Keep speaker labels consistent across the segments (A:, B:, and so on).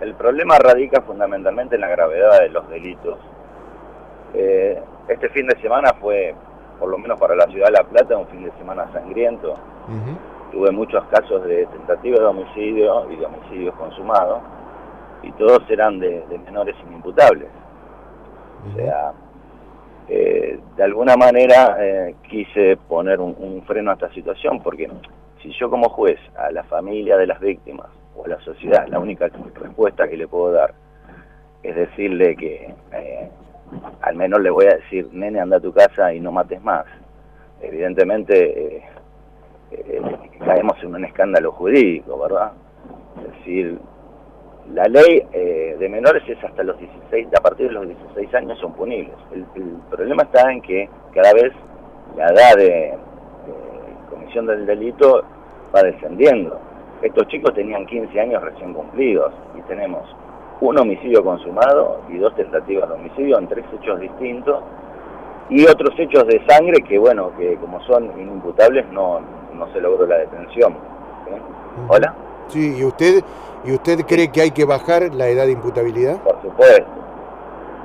A: el problema radica fundamentalmente en la gravedad de los delitos. Eh, este fin de semana fue, por lo menos para la ciudad de La Plata, un fin de semana sangriento. Tuve muchos casos de tentativa de homicidio y de homicidios consumados, y todos eran de, menores inimputables. O sea, eh, de alguna manera eh, quise poner un, freno a esta situación, porque si yo como juez a la familia de las víctimas o la sociedad, la única respuesta que le puedo dar es decirle que eh, al menos le voy a decir, nene, anda a tu casa y no mates más. Evidentemente caemos en un escándalo jurídico, ¿verdad? Es decir, la ley eh, de menores es hasta los 16, a partir de los 16 años son punibles. El, problema está en que cada vez la edad de, comisión del delito va descendiendo. Estos chicos tenían 15 años recién cumplidos y tenemos un homicidio consumado y dos tentativas de homicidio en tres hechos distintos y otros hechos de sangre que, bueno, que como son inimputables no, no se logró la detención. ¿Hola?
B: Sí, ¿y usted ¿Y usted cree que hay que bajar la edad de imputabilidad?
A: Por supuesto.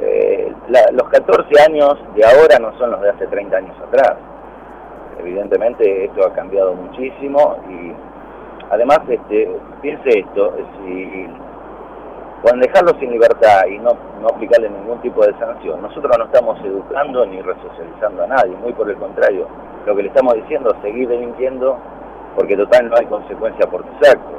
A: Eh, los 14 años de ahora no son los de hace 30 años atrás. Evidentemente esto ha cambiado muchísimo y además este, piense esto, si con dejarlo sin libertad y no, no aplicarle ningún tipo de sanción, nosotros no estamos educando ni resocializando a nadie, muy por el contrario, lo que le estamos diciendo es seguir delinquiendo porque total no hay consecuencia por tus actos.